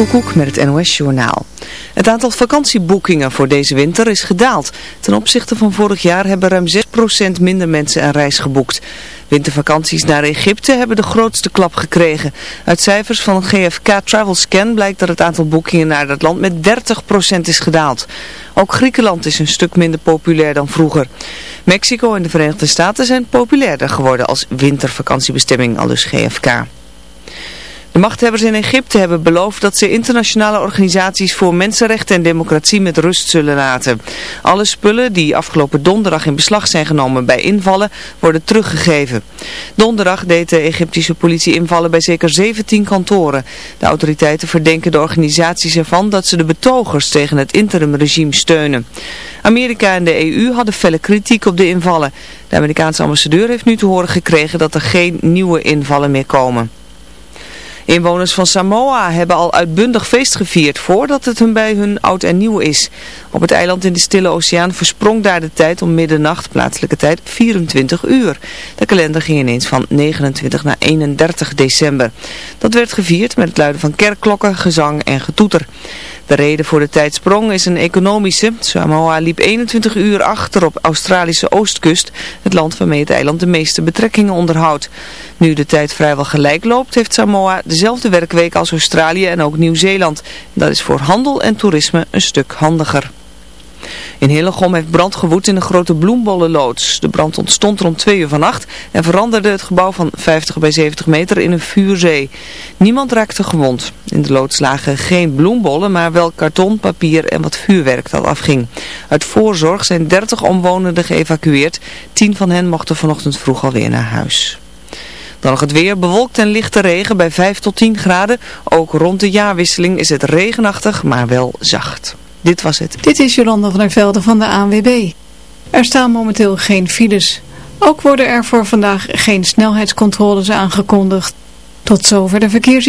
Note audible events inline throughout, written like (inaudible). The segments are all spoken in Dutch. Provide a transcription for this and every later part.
Koekoek met het NOS Journaal. Het aantal vakantieboekingen voor deze winter is gedaald. Ten opzichte van vorig jaar hebben ruim 6% minder mensen een reis geboekt. Wintervakanties naar Egypte hebben de grootste klap gekregen. Uit cijfers van GFK Travel Scan blijkt dat het aantal boekingen naar dat land met 30% is gedaald. Ook Griekenland is een stuk minder populair dan vroeger. Mexico en de Verenigde Staten zijn populairder geworden als wintervakantiebestemming, aldus GFK. De machthebbers in Egypte hebben beloofd dat ze internationale organisaties voor mensenrechten en democratie met rust zullen laten. Alle spullen die afgelopen donderdag in beslag zijn genomen bij invallen worden teruggegeven. Donderdag deed de Egyptische politie invallen bij zeker 17 kantoren. De autoriteiten verdenken de organisaties ervan dat ze de betogers tegen het interimregime steunen. Amerika en de EU hadden felle kritiek op de invallen. De Amerikaanse ambassadeur heeft nu te horen gekregen dat er geen nieuwe invallen meer komen. Inwoners van Samoa hebben al uitbundig feest gevierd voordat het hun bij hun oud en nieuw is. Op het eiland in de Stille Oceaan versprong daar de tijd om middernacht, plaatselijke tijd, 24 uur. De kalender ging ineens van 29 naar 31 december. Dat werd gevierd met het luiden van kerkklokken, gezang en getoeter. De reden voor de tijdsprong is een economische. Samoa liep 21 uur achter op Australische oostkust, het land waarmee het eiland de meeste betrekkingen onderhoudt. Nu de tijd vrijwel gelijk loopt, heeft Samoa dezelfde werkweek als Australië en ook Nieuw-Zeeland. Dat is voor handel en toerisme een stuk handiger. In Hillegom heeft brand gewoed in een grote bloembollenloods. De brand ontstond rond 2 uur vannacht en veranderde het gebouw van 50 bij 70 meter in een vuurzee. Niemand raakte gewond. In de loods lagen geen bloembollen, maar wel karton, papier en wat vuurwerk dat afging. Uit voorzorg zijn 30 omwonenden geëvacueerd. 10 van hen mochten vanochtend vroeg alweer naar huis. Dan nog het weer, bewolkt en lichte regen bij 5 tot 10 graden. Ook rond de jaarwisseling is het regenachtig, maar wel zacht. Dit was het. Dit is Jolanda van der Velde van de ANWB. Er staan momenteel geen files. Ook worden er voor vandaag geen snelheidscontroles aangekondigd. Tot zover de verkeers...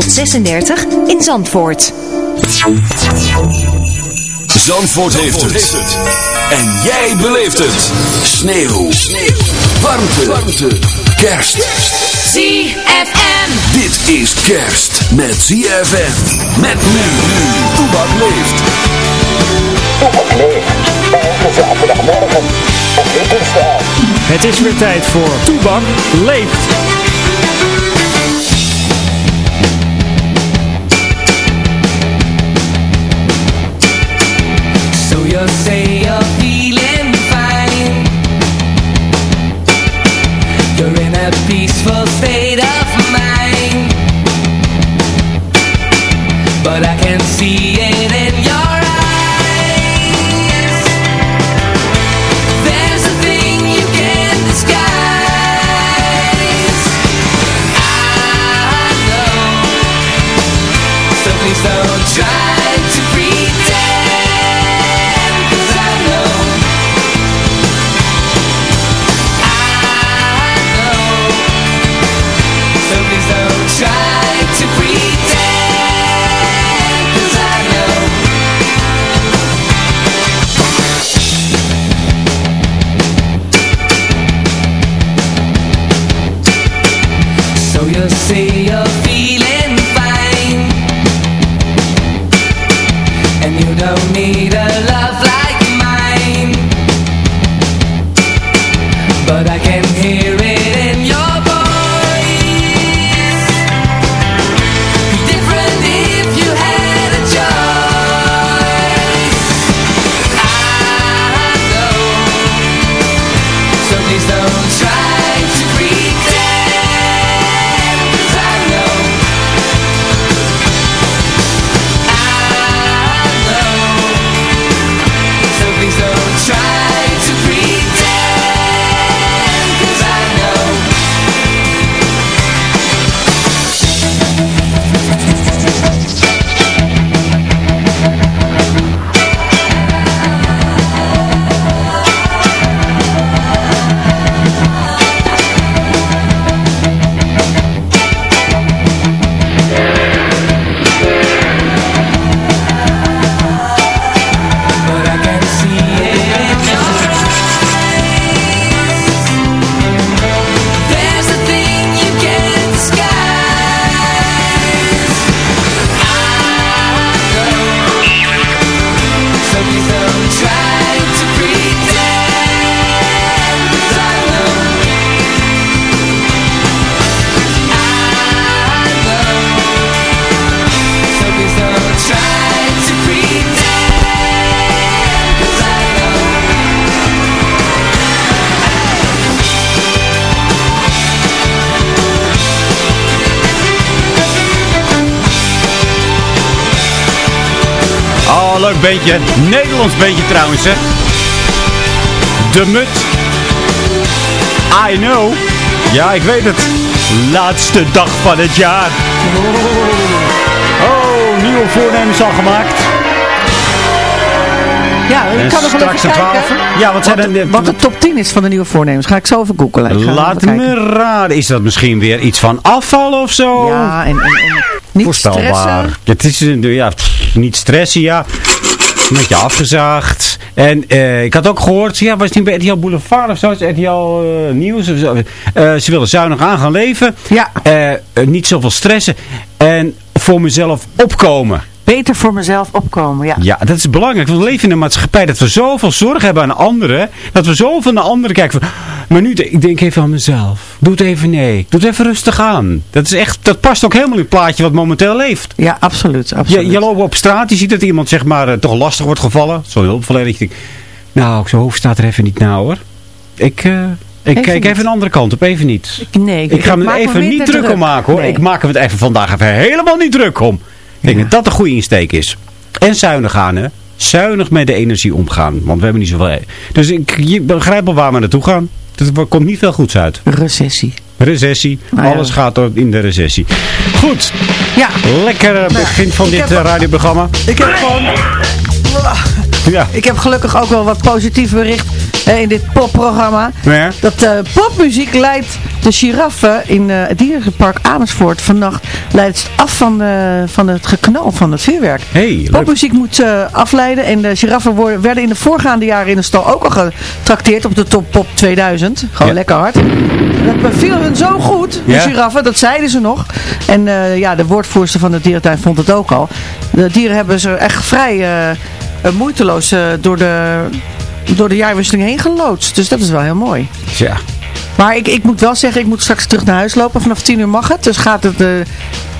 36 in Zandvoort. Zandvoort, heeft, het. En jij beleeft het. Sneeuw. Sneeuw. Warmte. Warmte. Kerst. ZFM. Dit is kerst met ZFM. Met nu. Toebak leeft. Toebak leeft. Elke zaterdagmorgen. Op Wittenstaal. Het is weer tijd voor Toebak leeft. Leuk beentje. Nederlands beentje trouwens, hè. De Mut. I know. Ja, ik weet het. Laatste dag van het jaar. Oh, nieuwe voornemens al gemaakt. Ja, ik kan nog wel straks even de kijken. 12. Ja, wat zijn wat, de, wat de top 10 is van de nieuwe voornemens. Ga ik zo even googelen. Laat me raden. Is dat misschien weer iets van afval of zo? Ja, en, en, en niet Voorstelbaar. stressen. Het is ja, pff, niet stressen, ja. Een beetje afgezaagd. En eh, ik had ook gehoord, ja, was het niet bij RTL Boulevard of zo? Is RTL eh, Nieuws of zo? Eh, ze willen zuinig aan gaan leven. Ja. Niet zoveel stressen. En voor mezelf opkomen. Beter voor mezelf opkomen, ja. Ja, dat is belangrijk. Want we leven in een maatschappij dat we zoveel zorg hebben aan anderen. Dat we zoveel naar anderen kijken. Van, maar nu, ik denk even aan mezelf. Doe het even nee. Doe het even rustig aan. Dat, is echt, dat past ook helemaal in het plaatje wat momenteel leeft. Ja, absoluut. Je, absoluut. je loopt op straat, je ziet dat iemand zeg maar eh, toch lastig wordt gevallen. Zo'n hulpverlener. Je denkt, nou, zijn hoofd staat er even niet nou hoor. Ik, eh, ik Even kijk niet. even een andere kant op, even niet. nee, Ik ga me er even niet druk om maken hoor. Nee. Ik maak me het even vandaag even helemaal niet druk om. Ik denk dat dat een goede insteek is. En zuinig aan hè. Zuinig met de energie omgaan. Want we hebben niet zoveel... Dus ik je begrijp al waar we naartoe gaan. Er komt niet veel goeds uit. Recessie. Recessie. Nou ja. Alles gaat in de recessie. Goed. Ja, Lekker eh, begin van dit heb- eh, radioprogramma. ik heb gewoon... Ja. Ik heb gelukkig ook wel wat positief bericht in dit popprogramma. Ja. Dat eh, popmuziek leidt de giraffen in eh, het dierenpark Amersfoort vannacht leidt af van, eh, van het geknal van het vuurwerk. Hey. Popmuziek moet afleiden en de giraffen worden, werden in de voorgaande jaren in de stal ook al getrakteerd op de Top Pop 2000. Gewoon Ja. lekker hard. Dat beviel hun zo goed, de Ja. giraffen, dat zeiden ze nog. En ja, de woordvoerster van de dierentuin vond het ook al. De dieren hebben ze echt vrij moeiteloos door, de, door de jaarwisseling heen geloodst. Dus dat is wel heel mooi. Ja. Maar ik, ik moet wel zeggen, ik moet straks terug naar huis lopen. Vanaf 10 uur mag het. Dus gaat het uh,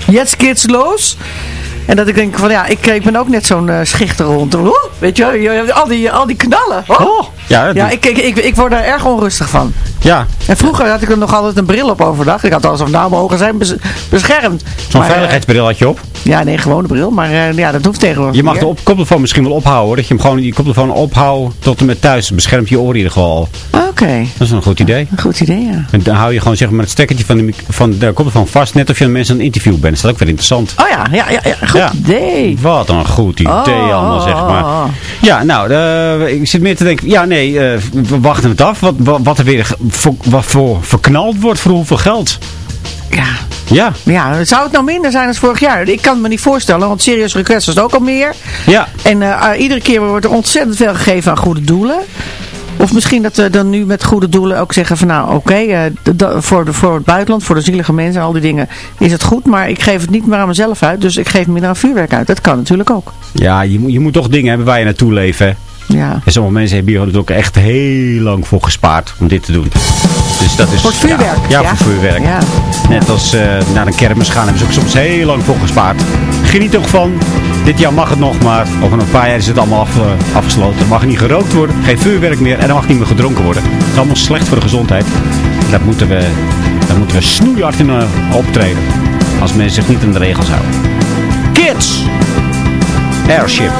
jetskids los. En dat ik denk van ja, ik, ik ben ook net zo'n uh, schichter rond. Oh, weet je, je, al die, al die knallen. Oh. Ja, ja ik, ik, ik, ik word daar erg onrustig van. Ja. En vroeger had ik er nog altijd een bril op overdag. Ik had alsof nou mijn ogen zijn bes beschermd. Zo'n veiligheidsbril had je op? Ja, nee, gewone bril. Maar uh, ja, dat hoeft tegenwoordig Je mag de op koptelefoon misschien wel ophouden. Dat je hem gewoon je koptelefoon ophoudt tot en met thuis. Beschermt je oren in ieder geval. Oké. Okay. Dat is een goed idee. Een goed idee, ja. En dan hou je gewoon zeg maar het stekkertje van de, van de koptelefoon vast. Net of je een mensen aan een interview bent. Dat is ook weer interessant. Oh ja, ja, ja, ja. goed ja. idee. Wat een goed idee oh, allemaal, zeg maar. Ja, nou, uh, ik zit meer te denken. Ja, nee, uh, we wachten het af. Wat, wat, wat er weer voor, wat voor verknald wordt voor hoeveel geld. Ja. Ja. Ja, zou het nou minder zijn dan vorig jaar? Ik kan het me niet voorstellen, want Serious Request is ook al meer. Ja. En uh, iedere keer wordt er ontzettend veel gegeven aan goede doelen. Of misschien dat we dan nu met goede doelen ook zeggen van nou oké, okay, uh, voor, de, voor het buitenland, voor de zielige mensen en al die dingen is het goed. Maar ik geef het niet meer aan mezelf uit, dus ik geef minder aan vuurwerk uit. Dat kan natuurlijk ook. Ja, je, moet, je moet toch dingen hebben waar je naartoe leeft hè. Ja. En sommige mensen hebben hier natuurlijk echt heel lang voor gespaard om dit te doen. Dus dat is, voor vuurwerk? Ja, ja, voor vuurwerk. Ja. Net als uh, naar een kermis gaan hebben ze ook soms heel lang voor gespaard. Geniet toch van. Dit jaar mag het nog, maar over een paar jaar is het allemaal af, uh, afgesloten. Er mag niet gerookt worden, geen vuurwerk meer en er mag niet meer gedronken worden. Het is allemaal slecht voor de gezondheid. Daar moeten we, daar moeten we snoeihard in uh, optreden. Als mensen zich niet aan de regels houden. Kids! Airship.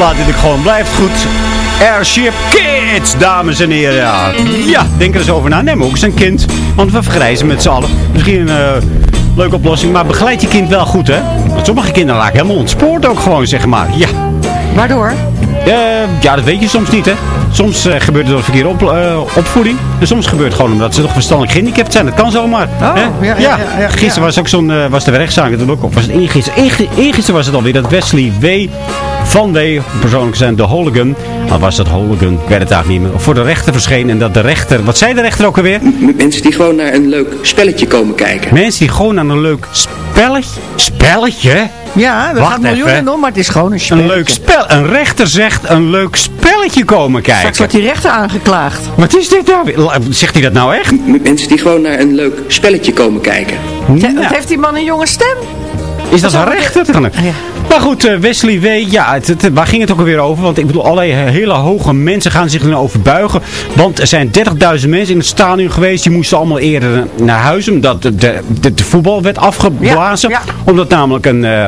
Plaat die ik gewoon blijft goed. Airship Kids, dames en heren. Ja, ja denk er eens over na. Neem ook eens een kind. Want we vergrijzen met z'n allen. Misschien een uh, leuke oplossing. Maar begeleid je kind wel goed, hè? Want sommige kinderen raken helemaal ontspoord ook gewoon, zeg maar. Ja. Waardoor? Uh, ja, dat weet je soms niet, hè. Soms uh, gebeurt het door verkeerde op, uh, opvoeding. En soms gebeurt het gewoon omdat ze toch verstandelijk gehandicapt zijn. Dat kan zomaar. Oh, ja, ja, ja, ja, Gisteren was ook zo'n, was de rechtszaak natuurlijk ook. Was het eergisteren? Eergisteren was het alweer dat Wesley W. Van W. persoonlijk zijn de Holigan. Maar was dat Holigan? Ik weet het eigenlijk niet meer. Voor de rechter verscheen en dat de rechter... Wat zei de rechter ook alweer? Mensen die gewoon naar een leuk spelletje komen kijken. Mensen die gewoon naar een leuk spelletje... Spelletje? Ja, dat gaat miljoenen om, maar het is gewoon een spelletje. Een leuk spel. Een rechter zegt een leuk spelletje komen kijken. Straks wordt die rechter aangeklaagd. Wat is dit nou? Zegt hij dat nou echt? Mensen die gewoon naar een leuk spelletje komen kijken. Nou. Heeft die man een jonge stem? Is dat een rechter? Ja. Maar goed, uh, Wesley W. Ja, het, het, waar ging het ook alweer over? Want ik bedoel, allerlei hele hoge mensen gaan zich erover buigen. Want er zijn 30.000 mensen in het stadion geweest. Die moesten allemaal eerder naar huis. Omdat de, de, de, voetbal werd afgeblazen. Ja, ja. Omdat namelijk een... Uh,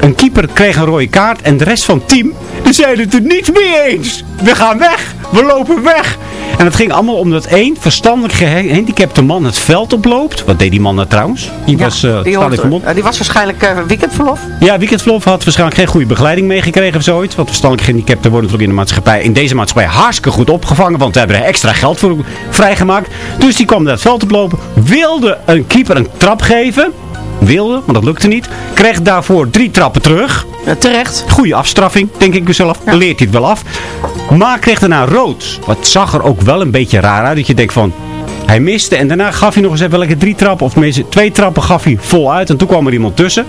een keeper kreeg een rode kaart en de rest van het team, die zeiden het er niet mee eens. We gaan weg, we lopen weg. En het ging allemaal omdat één verstandelijk gehandicapte man het veld oploopt. Wat deed die man nou trouwens? Die was uh, die, uh, die was waarschijnlijk uh, weekendverlof. Ja, weekendverlof had waarschijnlijk geen goede begeleiding meegekregen of zoiets. Want verstandelijk gehandicapten worden natuurlijk in de maatschappij, in deze maatschappij hartstikke goed opgevangen. Want we hebben er extra geld voor vrijgemaakt. Dus die kwam naar het veld oplopen. Wilde een keeper een trap geven wilde, maar dat lukte niet. Kreeg daarvoor drie trappen terug. Ja, terecht. Goede afstraffing, denk ik mezelf. Dan leert hij het wel af. Maar kreeg daarna rood. Wat zag er ook wel een beetje raar uit. Dat je denkt van, hij miste. En daarna gaf hij nog eens even welke drie trappen. Of tenminste twee trappen gaf hij voluit. En toen kwam er iemand tussen.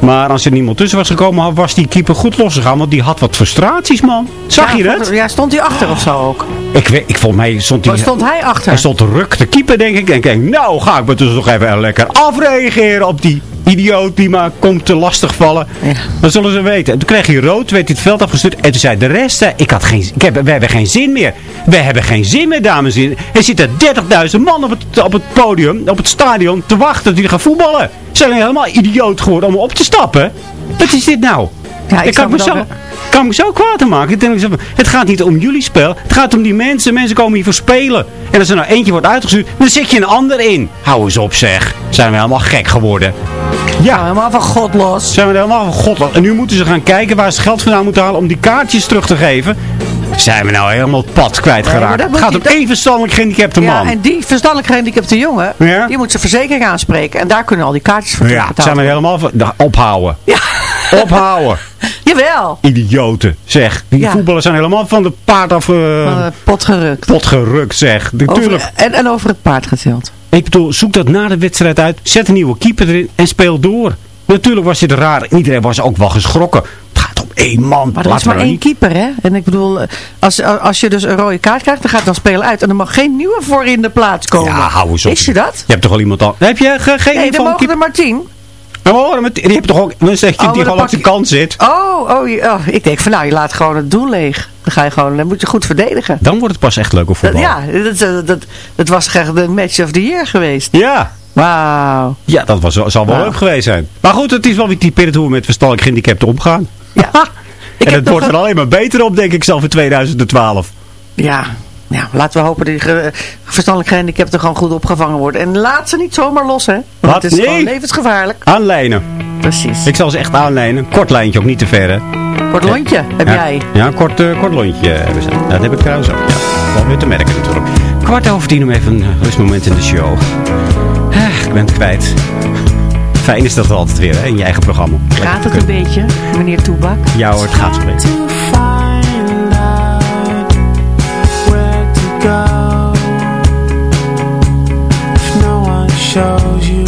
Maar als er niemand tussen was gekomen, was die keeper goed losgegaan. Want die had wat frustraties, man. Zag je dat? Ja, stond hij achter of zo ook? Ik weet, ik volgens mij stond hij... Waar stond hij achter? Hij stond ruk te keeper, denk ik. En ik denk, nou ga ik me dus nog even lekker afreageren op die idioot die maar komt te lastig vallen. Ja. Dat zullen ze weten. En toen kreeg hij rood, werd hij het veld afgestuurd. En toen zei de rest, ik had geen, ik heb, we hebben geen zin meer. We hebben geen zin meer, dames en heren. Er zitten 30.000 man op het, op het podium, op het stadion, te wachten dat jullie gaan voetballen. Ze zijn helemaal idioot geworden om op te stappen. Wat is dit nou? Ja, ik, ik kan mezelf kan me zo kwaad maken. Ik denk, het gaat niet om jullie spel. Het gaat om die mensen. Mensen komen hier voor spelen. En als er nou eentje wordt uitgestuurd, dan zet je een ander in. Hou eens op zeg. Zijn we helemaal gek geworden. Ja. helemaal van God los. Zijn we helemaal van God los. En nu moeten ze gaan kijken waar ze geld vandaan moeten halen om die kaartjes terug te geven. Zijn we nou helemaal het pad kwijtgeraakt. Nee, het gaat om één verstandelijk gehandicapte man. Ja, en die verstandelijk gehandicapte jongen, ja? die moet zijn verzekering aanspreken. En daar kunnen al die kaartjes voor ja, zijn we helemaal van, ophouden. Ja. Ophouden. (laughs) Jawel. Idioten, zeg. Die voetballers zijn helemaal van de paard af... Uh, pot gerukt. Pot gerukt, zeg. Natuurlijk. En, en over het paard geteld. Ik bedoel, zoek dat na de wedstrijd uit. Zet een nieuwe keeper erin en speel door. Natuurlijk was dit raar. Iedereen was ook wel geschrokken. Het gaat om één man. Maar er is maar één keeper, hè? En ik bedoel, als, als je dus een rode kaart krijgt, dan gaat dan spelen uit. En er mag geen nieuwe voor in de plaats komen. Ja, hou eens op. Is je dat? Je hebt toch wel iemand al... Heb je geen Nee, dan mogen er maar tien. Oh, die heb toch ook een zeg oh, die gewoon op de kant zit. Oh, oh, oh, ik denk van nou, je laat gewoon het doel leeg. Dan ga je gewoon, dan moet je goed verdedigen. Dan wordt het pas echt leuk op voetbal. ja, dat, dat, dat, was echt de match of the year geweest. Ja. Wauw. Ja, dat was, zal wel leuk geweest zijn. Maar goed, het is wel weer typerend hoe we met verstandelijk gehandicapten omgaan. Ja. (laughs) en het wordt er alleen maar beter op, denk ik zelf in 2012. Ja, ja, laten we hopen dat die verstandelijk gehandicapten gewoon goed opgevangen worden. En laat ze niet zomaar los, hè. Want Wat? het is nee. gewoon levensgevaarlijk. Aanlijnen. Precies. Ik zal ze echt aanlijnen. Kort lijntje, ook niet te ver, hè. Kort lontje, heb jij? Ja, een kort, uh, kort lontje hebben ze. Dat heb ik trouwens ook, ja. Wel weer te merken natuurlijk. Kwart over tien om even een rustmoment in de show. Ah, ik ben het kwijt. Fijn is dat altijd weer, hè, in je eigen programma. Gaat het een beetje, meneer Toebak? Ja hoor, het gaat een beetje. Shows you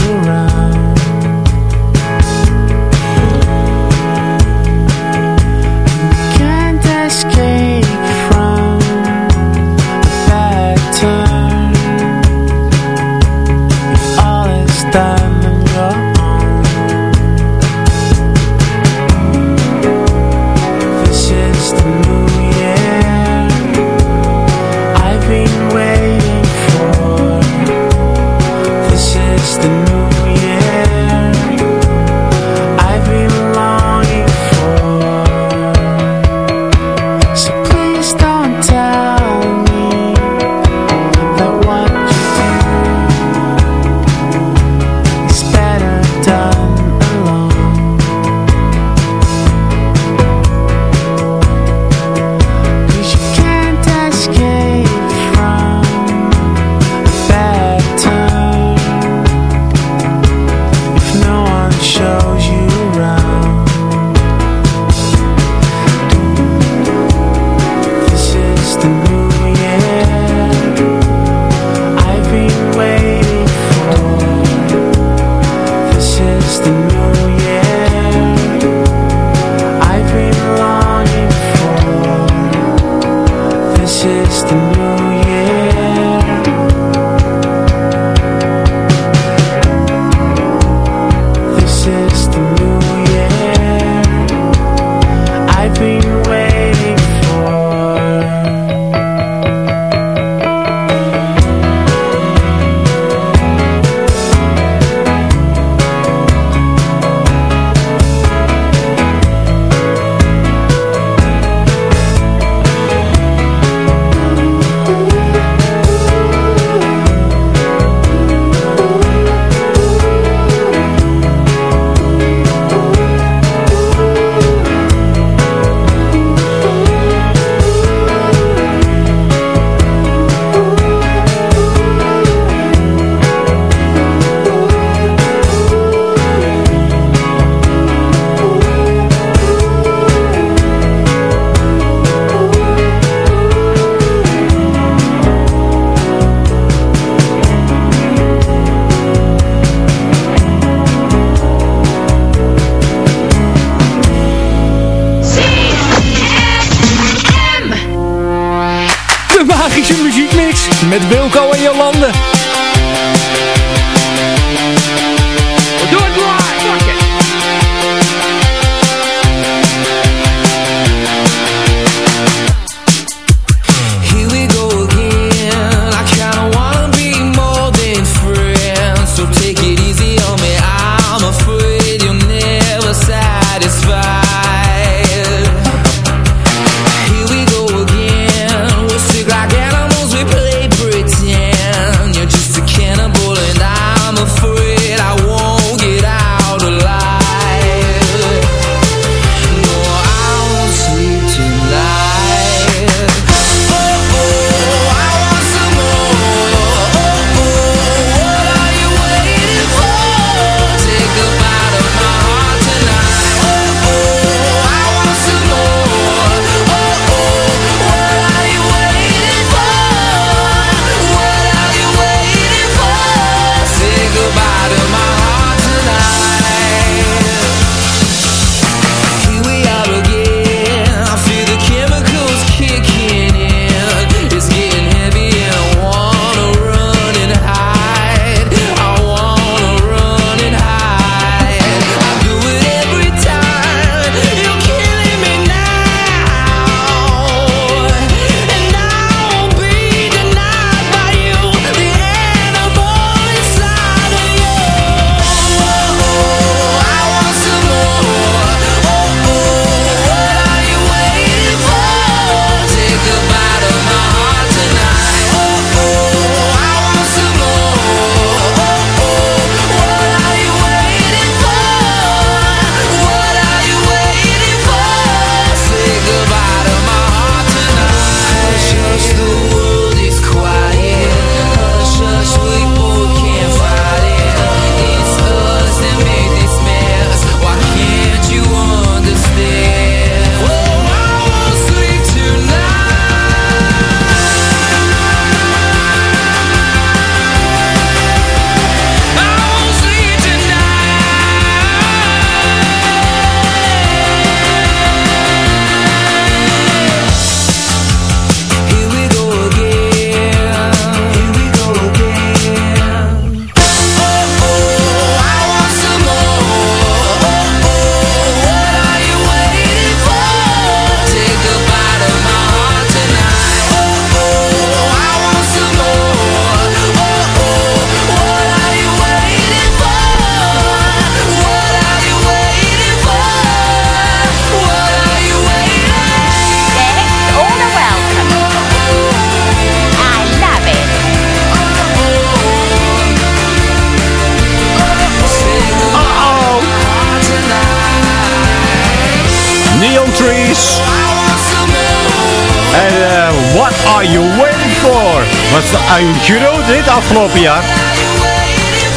Groot dit afgelopen jaar.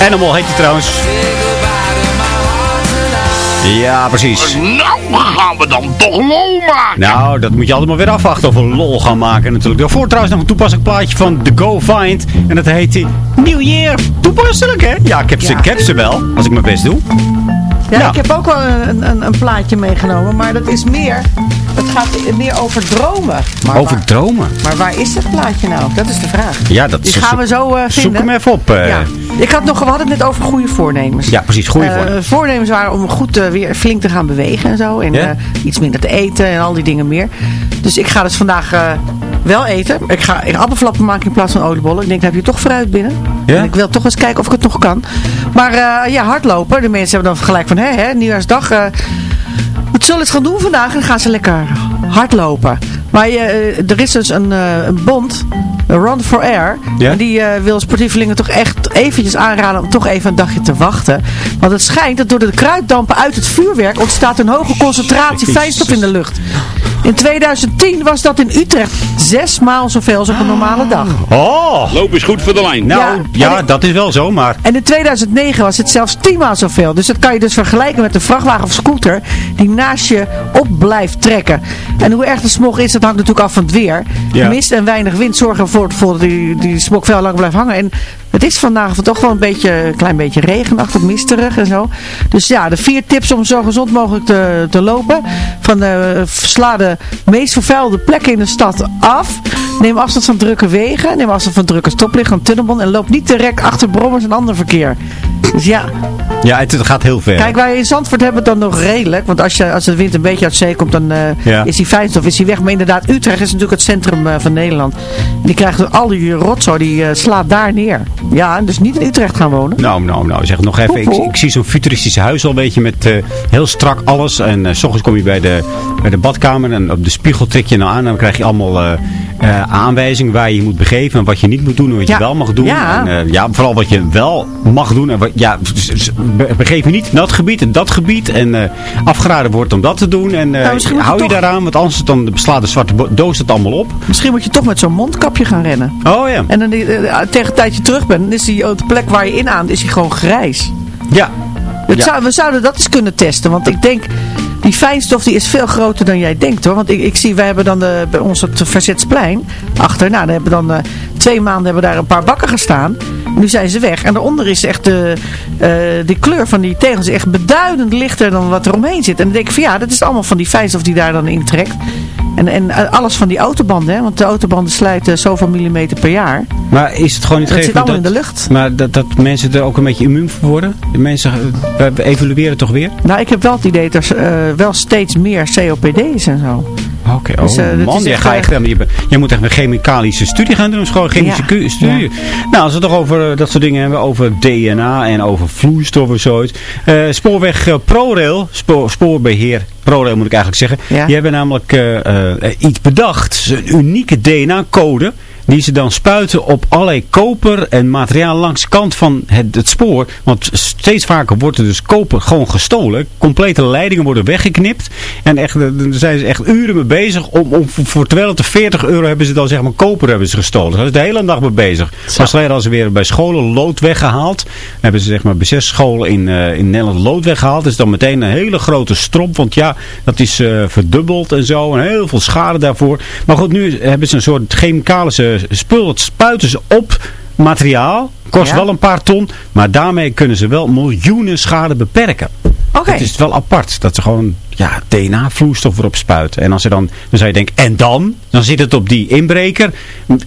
Animal heet hij trouwens. Ja, precies. Nou gaan we dan toch lol maken. Nou, dat moet je allemaal weer afwachten of we lol gaan maken natuurlijk. Daarvoor trouwens nog een toepasselijk plaatje van The Go Find. En dat heet die New Year. Toepasselijk, hè? Ja, ik heb, Ze, ik heb ze wel, als ik mijn best doe. Ja, Ja. ik heb ook wel een, een, een plaatje meegenomen, maar dat is meer, het gaat meer over dromen. Maar Over waar, dromen. maar waar is dat plaatje nou? Dat is de vraag. Ja, dat Die is- gaan we zo eh, vinden. Zoek hem even op. eh. Ja. Ik had nog, we hadden het net over goede voornemens. Ja, precies. Goeie Eh, voor. voornemens waren om goed weer flink te gaan bewegen en zo. En Ja? iets minder te eten en al die dingen meer. Dus ik ga dus vandaag wel eten. Ik ga ik appelflappen maken in plaats van oliebollen. Ik denk, dan heb je toch fruit binnen. Ja? En ik wil toch eens kijken of ik het nog kan. Maar ja, hardlopen. De mensen hebben dan gelijk van, hè, hè nieuwjaarsdag... zullen ze gaan doen vandaag? En gaan ze lekker hardlopen. Maar eh, er is dus een, eh, een bond, Run for Air. Ja? En die eh, wil sportievelingen toch echt eventjes aanraden om toch even een dagje te wachten. Want het schijnt dat door de kruiddampen uit het vuurwerk ontstaat een hoge concentratie fijnstof in de lucht. In 2010 was dat in Utrecht zes maal zoveel als op een normale dag. Oh! Loop is goed voor de lijn. Nou, Ja, dat is wel zo, maar... En in 2009 was het zelfs 10 maal zoveel. Dus dat kan je dus vergelijken met een vrachtwagen of scooter die naast je op blijft trekken. En hoe erg de smog is, dat hangt natuurlijk af van het weer. Ja. Mist en weinig wind zorgen ervoor voor dat die, die smog veel langer blijft hangen. En het is vandaag toch wel een beetje, een klein beetje regenachtig, misterig en zo. Dus ja, de vier tips om zo gezond mogelijk te, te lopen. Van de, sla de meest vervuilde plekken in de stad af. Neem afstand van drukke wegen. Neem afstand van drukke stoplichten, tunnelband. En loop niet direct achter brommers en ander verkeer. Dus ja, Ja, het, gaat heel ver. Kijk, wij in Zandvoort hebben het dan nog redelijk. Want als, je, als de wind een beetje uit zee komt, dan eh, Ja. is die fijnstof is die weg. Maar inderdaad, Utrecht is natuurlijk het centrum eh, van Nederland. Die krijgt al die rotzooi, die eh, slaat daar neer. Ja, en dus niet in Utrecht gaan wonen. Nou, nou, nou, zeg nog even. Ik, ik zie zo'n futuristisch huis al een beetje met heel strak alles. En s ochtends kom je bij de, bij de badkamer en op de spiegel trek je nou aan. En dan krijg je allemaal eh, aanwijzingen waar je je moet begeven en wat je niet moet doen en wat Ja. je wel mag doen. Ja. En, eh, ja, vooral wat je wel mag doen. En wat, ja, begeef je niet in dat gebied en dat gebied. En eh, afgeraden wordt om dat te doen. En Nou, je hou je toch- daaraan, want anders dan beslaat de zwarte doos het allemaal op. Misschien moet je toch met zo'n mondkapje gaan rennen. Oh ja. En dan tegen het tijd je terug bent, dan is die de plek waar je in aan, is die gewoon grijs. Ja. Het Ja. zou, we zouden dat eens kunnen testen. Want ik denk, die fijnstof die is veel groter dan jij denkt hoor. Want ik, ik zie, wij hebben dan de, bij ons het Verzetsplein achter. Nou, dan hebben dan eh, twee maanden hebben daar een paar bakken gestaan. Nu zijn ze weg. En daaronder is echt de, eh, de kleur van die tegels echt beduidend lichter dan wat er omheen zit. En dan denk ik van ja, dat is allemaal van die fijnstof die daar dan intrekt. En, en eh, alles van die autobanden, hè? want de autobanden slijten zoveel millimeter per jaar. Maar is het gewoon niet Dat gegeven zit allemaal in de lucht. Maar dat, dat mensen er ook een beetje immuun voor worden? De mensen eh, we- evalueren toch weer? Nou, ik heb wel het idee dat er eh, wel steeds meer COPD's en zo. Oké, oh Dus, eh, dit man, jij, eh, echt, je, moet echt een chemicalische studie gaan doen. Is gewoon een chemische Ja, studie. Nou, als we het toch over eh, dat soort dingen hebben, over DNA en over vloeistof en zoiets. Eh, spoorweg eh, ProRail, spoor, spoorbeheer ProRail moet ik eigenlijk zeggen. Ja. Die hebben namelijk eh, eh, iets bedacht. Een unieke DNA-code. Die ze dan spuiten op allerlei koper en materiaal langs de kant van het, het spoor. Want steeds vaker wordt er dus koper gewoon gestolen. Complete leidingen worden weggeknipt. En echt, daar zijn ze echt uren mee bezig. Om, om, voor terwijl het 40 euro hebben ze dan zeg maar koper hebben ze gestolen. Daar zijn ze de hele dag mee bezig. Pas geleden hadden ze weer bij scholen lood weggehaald. Dan hebben ze zeg maar bij zes scholen in, eh, in Nederland lood weggehaald. Dat is dan meteen een hele grote strop. Want ja, dat is eh, verdubbeld en zo. En heel veel schade daarvoor. Maar goed, nu hebben ze een soort chemicalische spul. Dat spuiten ze op materiaal. Kost Ja. wel een paar ton. Maar daarmee kunnen ze wel miljoenen schade beperken. Oké. Het is wel apart dat ze gewoon ja, DNA-vloeistof erop spuiten. En als ze dan, dan zou je denken, en dan? Dan zit het op die inbreker.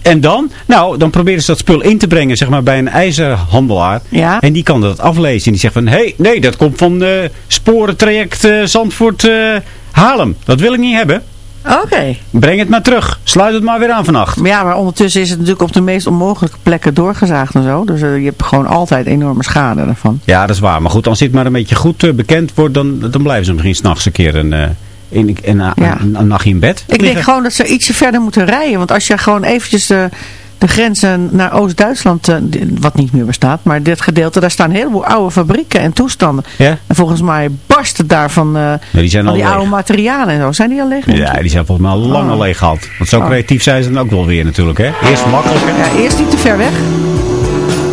En dan? Nou, dan proberen ze dat spul in te brengen zeg maar, bij een ijzerhandelaar. Ja. En die kan dat aflezen. En die zegt van, hé, hey, nee, dat komt van eh sporentraject eh Zandvoort eh Haarlem. Dat wil ik niet hebben. Oké. Breng het maar terug. Sluit het maar weer aan vannacht. Ja, maar ondertussen is het natuurlijk op de meest onmogelijke plekken doorgezaagd en zo. Dus eh, je hebt gewoon altijd enorme schade ervan. Ja, dat is waar. Maar goed, als dit maar een beetje goed eh, bekend wordt, dan, dan blijven ze misschien s'nachts een keer een, eh, in, een, Ja. in bed Ik denk gewoon dat ze ietsje verder moeten rijden. Want als je gewoon eventjes de, de grenzen naar Oost-Duitsland, eh, wat niet meer bestaat, maar dit gedeelte, daar staan een heleboel oude fabrieken en toestanden. Ja? En volgens mij barst het daar van, eh, die zijn van al die oude materialen en zo. Zijn die al leeg? Ja, die zijn volgens mij al lang Oh. al leeg gehad. Want zo Oh. creatief zijn ze dan ook wel weer natuurlijk, hè? Eerst makkelijker. Ja, eerst niet te ver weg.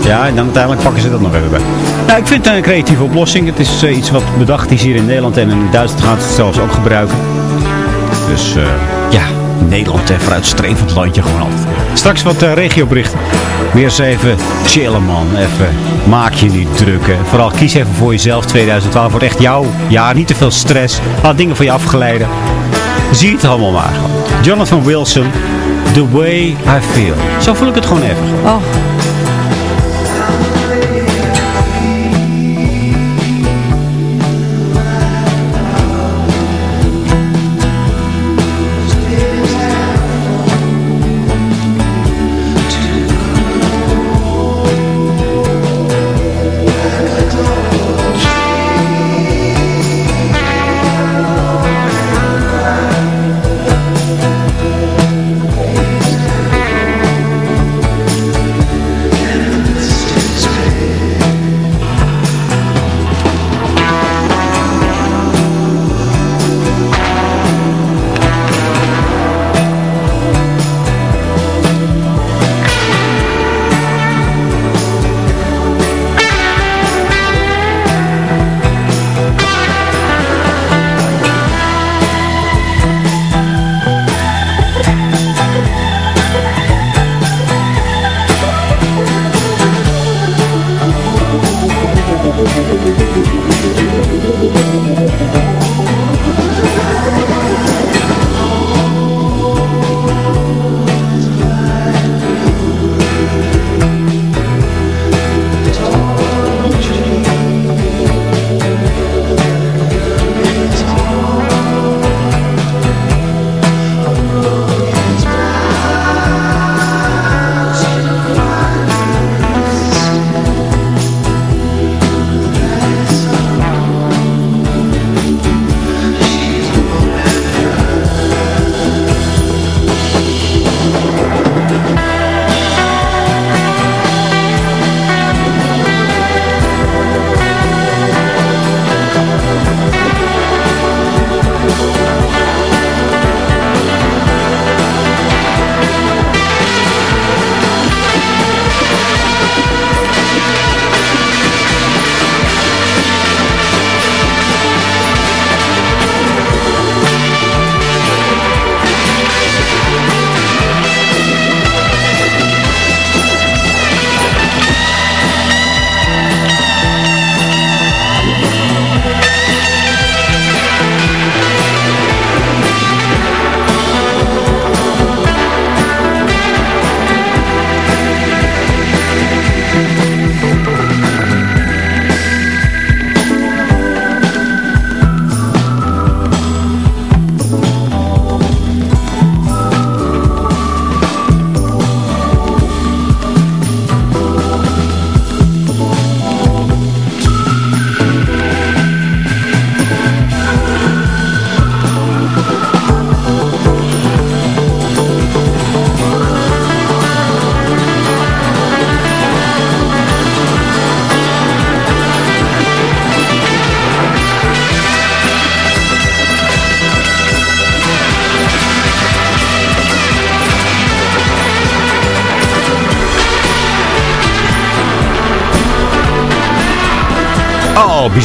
Ja, en dan uiteindelijk pakken ze dat nog even bij. Nou, ik vind het een creatieve oplossing. Het is eh, iets wat bedacht is hier in Nederland en in Duitsland gaan ze het zelfs ook gebruiken. Dus eh, ja, Nederland en vooruitstrevend landje gewoon altijd. Straks wat eh, regioberichten. Weer eens even chillen man. Even maak je niet druk. Vooral kies even voor jezelf. 2012 wordt echt jouw jaar. Niet te veel stress. Laat dingen van je afgeleiden. Zie het allemaal maar. Jonathan Wilson. The way I feel. Zo voel ik het gewoon even. Oh.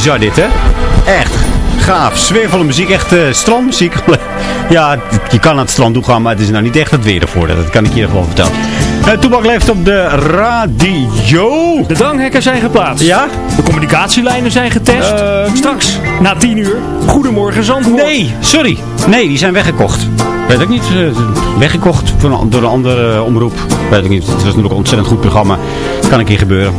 Bizar dit, hè? Echt gaaf. Sfeervolle muziek. Echt uh, strandmuziek. (laughs) ja, je kan aan het strand toe gaan, maar het is nou niet echt het weer ervoor. Dat kan ik je gewoon vertellen. Uh, Toebak leeft op de radio. De dranghekken zijn geplaatst. Ja? De communicatielijnen zijn getest. Uh, Straks, na 10 uur, Goedemorgen Zandvoort. Nee, sorry. Nee, die zijn weggekocht. Weet ik niet. Weggekocht door een andere omroep. Weet ik niet. Het was natuurlijk een ontzettend goed programma. Kan een keer gebeuren.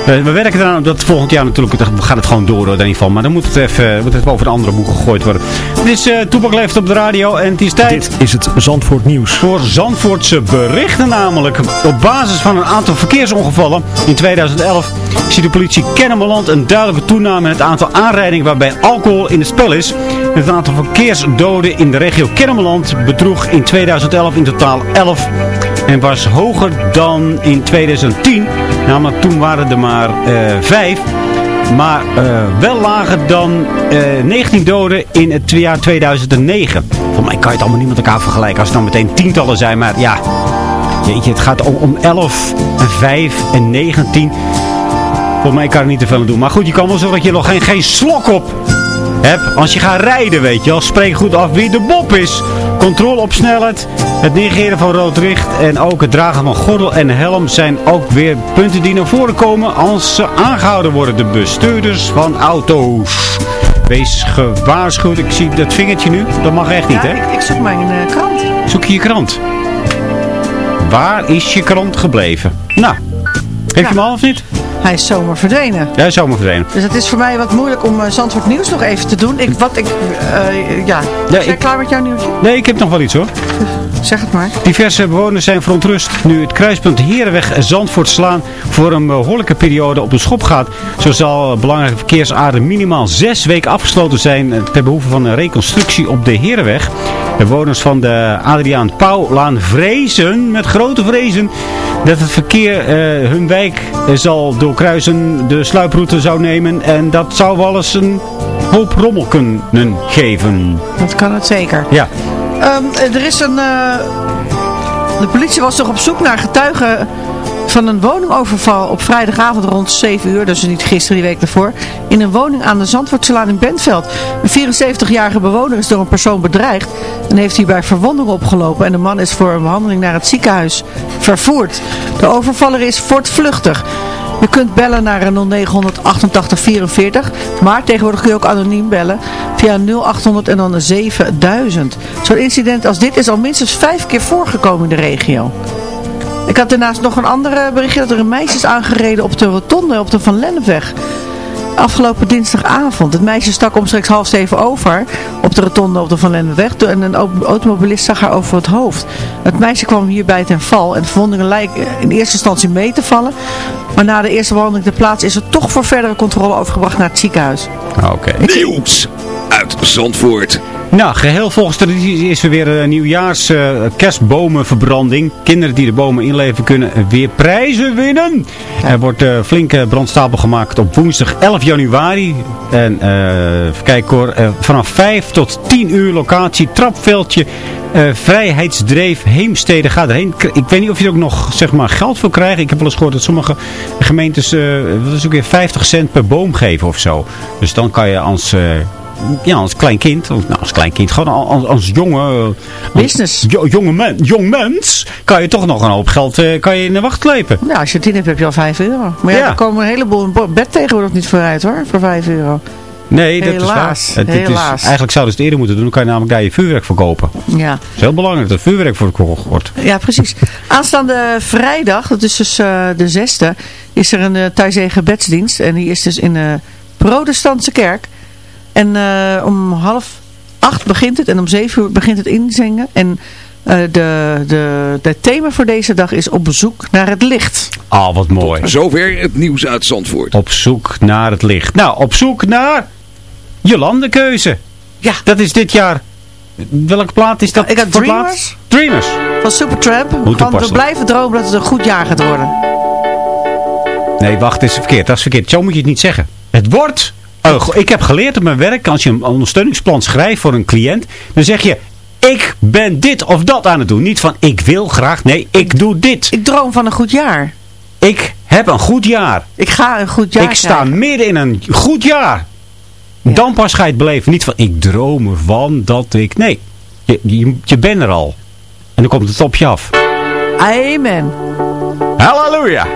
Uh, we werken eraan dat volgend jaar natuurlijk, we gaan het gewoon door in ieder geval. Maar dan moet het even, moet het over een andere boek gegooid worden. Het is uh, Toepak leeft op de radio en het is tijd... Dit is het Zandvoort nieuws. Voor Zandvoortse berichten namelijk. Op basis van een aantal verkeersongevallen in 2011 ziet de politie Kennemerland een duidelijke toename in het aantal aanrijdingen waarbij alcohol in het spel is. Het aantal verkeersdoden in de regio Kennemerland bedroeg in 2011 in totaal 11 en was hoger dan in 2010. Namelijk toen waren er maar uh, vijf. Maar uh, wel lager dan uh, 19 doden in het jaar 2009. Voor mij kan je het allemaal niet met elkaar vergelijken als het dan meteen tientallen zijn. Maar ja, jeetje, het gaat om, om 11 en 5 en 19. Voor mij kan er niet te veel doen. Maar goed, je kan wel zorgen dat je nog geen, geen slok op Als je gaat rijden, weet je wel. Spreek goed af wie de Bob is. Controle op snelheid. Het negeren van rood licht. En ook het dragen van gordel en helm zijn ook weer punten die naar voren komen. Als ze aangehouden worden. De bestuurders van auto's. Wees gewaarschuwd. Ik zie dat vingertje nu. Dat mag echt niet, ja, hè? Ik, ik zoek mijn uh, krant. Zoek je je krant. Waar is je krant gebleven? Nou, heeft ja. je hem al of niet? Hij is zomaar verdwenen. Ja, zomaar verdwenen. Dus het is voor mij wat moeilijk om uh, Zandvoort Nieuws nog even te doen. Ik, wat ik, uh, ja. ja ik, klaar met jouw nieuwtje? Nee, ik heb nog wel iets hoor. (laughs) Zeg het maar. Diverse bewoners zijn verontrust nu het kruispunt Herenweg Zandvoort slaan voor een behoorlijke periode op de schop gaat. Zo zal belangrijke verkeersaarden minimaal zes weken afgesloten zijn ter behoeve van een reconstructie op de Herenweg. De bewoners van de Adriaan Pauwlaan vrezen, met grote vrezen, dat het verkeer uh, hun wijk uh, zal doorkruisen, de sluiproute zou nemen. En dat zou wel eens een hoop rommel kunnen geven. Dat kan het zeker. Ja. Um, er is een... Uh, de politie was toch op zoek naar getuigen van een woningoverval op vrijdagavond rond 7 uur, dus niet gisteren, die week daarvoor, in een woning aan de Zandvoortselaan in Bentveld. Een 74-jarige bewoner is door een persoon bedreigd en heeft hierbij verwondingen opgelopen en de man is voor een behandeling naar het ziekenhuis vervoerd. De overvaller is voortvluchtig. Je kunt bellen naar 0900 8844, maar tegenwoordig kun je ook anoniem bellen via 0800 en dan 7000. Zo'n incident als dit is al minstens vijf keer voorgekomen in de regio. Ik had daarnaast nog een andere berichtje dat er een meisje is aangereden op de rotonde op de Van Lennepweg. Afgelopen dinsdagavond. Het meisje stak omstreeks half zeven over op de rotonde op de Van Lennepweg. En een automobilist zag haar over het hoofd. Het meisje kwam hierbij ten val. En de verwondingen lijken in eerste instantie mee te vallen. Maar na de eerste behandeling ter plaatse is er toch voor verdere controle overgebracht naar het ziekenhuis. Oké. Okay. Nieuws uit Zandvoort. Nou, geheel volgens traditie is er weer een nieuwjaars uh, kerstbomenverbranding. Kinderen die de bomen inleveren kunnen weer prijzen winnen. Er wordt uh, flinke brandstapel gemaakt op woensdag 11 januari. En uh, kijk hoor, vanaf 5 tot 10 uur locatie, trapveldje, vrijheidsdreef, heemsteden gaat erheen. Ik weet niet of je er ook nog zeg maar, geld voor krijgt. Ik heb wel eens gehoord dat sommige gemeentes dat is ook weer 50 cent per boom geven of zo. Dus dan kan je als ja, als klein kind, of, nou, als klein kind, gewoon als, als jonge, Business. Als, jonge men, jong mens, kan je toch nog een hoop geld uh, kan je in de wacht slepen. Ja, als je tien hebt, heb je al 5 euro. Maar ja, ja. er komen een heleboel bed tegenwoordig niet vooruit hoor, voor 5 euro. Nee, dat helaas, is waar. Helaas. Is, eigenlijk zouden ze het eerder moeten doen. Dan kan je namelijk daar je vuurwerk verkopen. Ja. Het is heel belangrijk dat vuurwerk verkocht wordt. Ja, precies. Aanstaande vrijdag, dat is dus uh, de zesde, is er een uh, thuiszee gebedsdienst. En die is dus in de protestantse kerk. En uh, om half acht begint het en om zeven uur begint het inzingen. En uh, de, de, de thema voor deze dag is op zoek naar het licht. Ah, oh, wat mooi. Tot zover het nieuws uit Zandvoort. Op zoek naar het licht. Nou, op zoek naar Jolande Keuze. Ja. Dat is dit jaar... Welke plaat is dat? Ik had Dreamers. Dreamers. Van Supertramp. Van we blijven dromen dat het een goed jaar gaat worden. Nee, wacht, het is verkeerd. Dat is verkeerd. Zo moet je het niet zeggen. Het wordt Oh, ik heb geleerd op mijn werk, als je een ondersteuningsplan schrijft voor een cliënt, dan zeg je, ik ben dit of dat aan het doen. Niet van, ik wil graag, nee, ik doe dit. Ik droom van een goed jaar. Ik heb een goed jaar. Ik ga een goed jaar ik sta krijgen. midden in een goed jaar. Dan pas ga je het beleven. Niet van, ik droom ervan dat ik... Nee, je, je, je bent er al. En dan komt het op je af. Amen. Halleluja.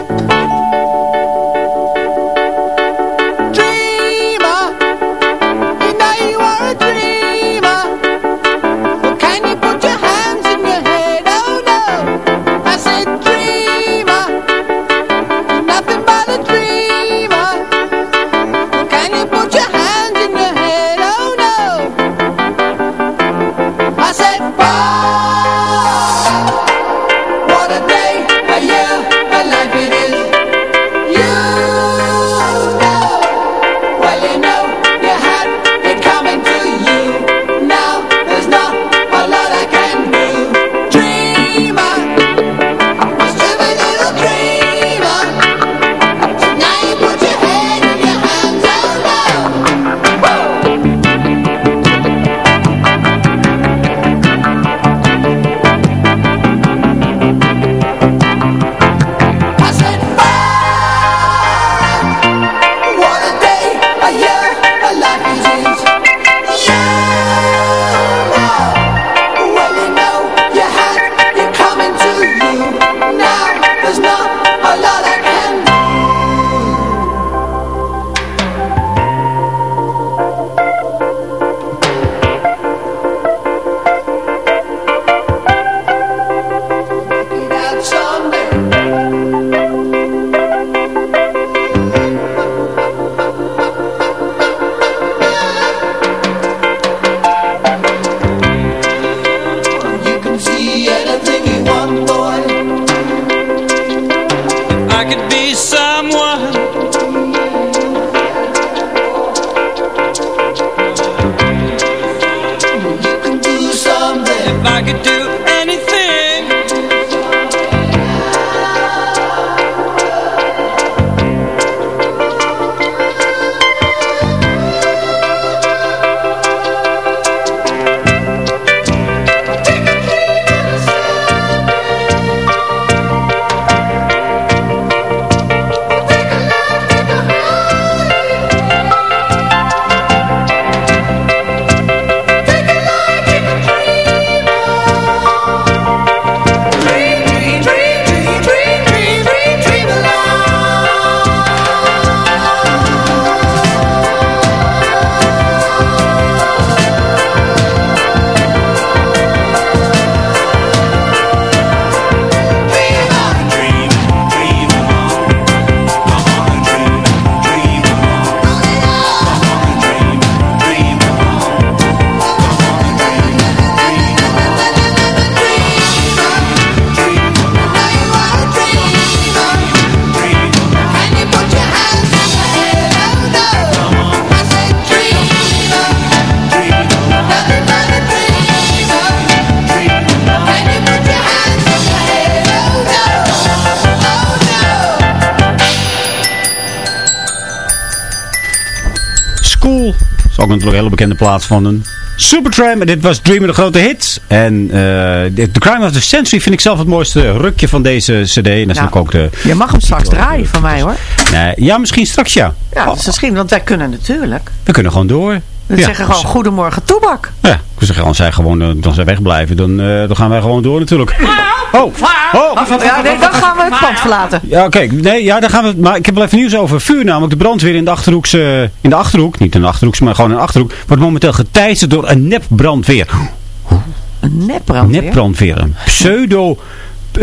Natuurlijk een hele bekende plaats van een Supertramp. En dit was Dreamer de grote hit. En eh, The Crime of the Century vind ik zelf het mooiste rukje van deze cd. En dat is ook de... Je mag hem straks draaien van mij hoor. Nee, ja, misschien straks ja. Ja, misschien, want wij kunnen natuurlijk. We kunnen gewoon door. We Ja, zeggen gewoon goedemorgen toebak. Ja, ik zeg, als zij gewoon eh, dan zij wegblijven, dan, eh, dan gaan wij gewoon door natuurlijk. Oh, oh. Ja, nee, dan gaan we het pand verlaten. Ja, oké. Nee, ja, daar gaan we. Maar ik heb wel even nieuws over vuur. Namelijk de brandweer in de Achterhoekse. In de Achterhoek. Niet in de Achterhoekse, maar gewoon in de Achterhoek. Wordt momenteel geteisterd door een nepbrandweer. Een nepbrandweer? Nepbrandweer. Een pseudo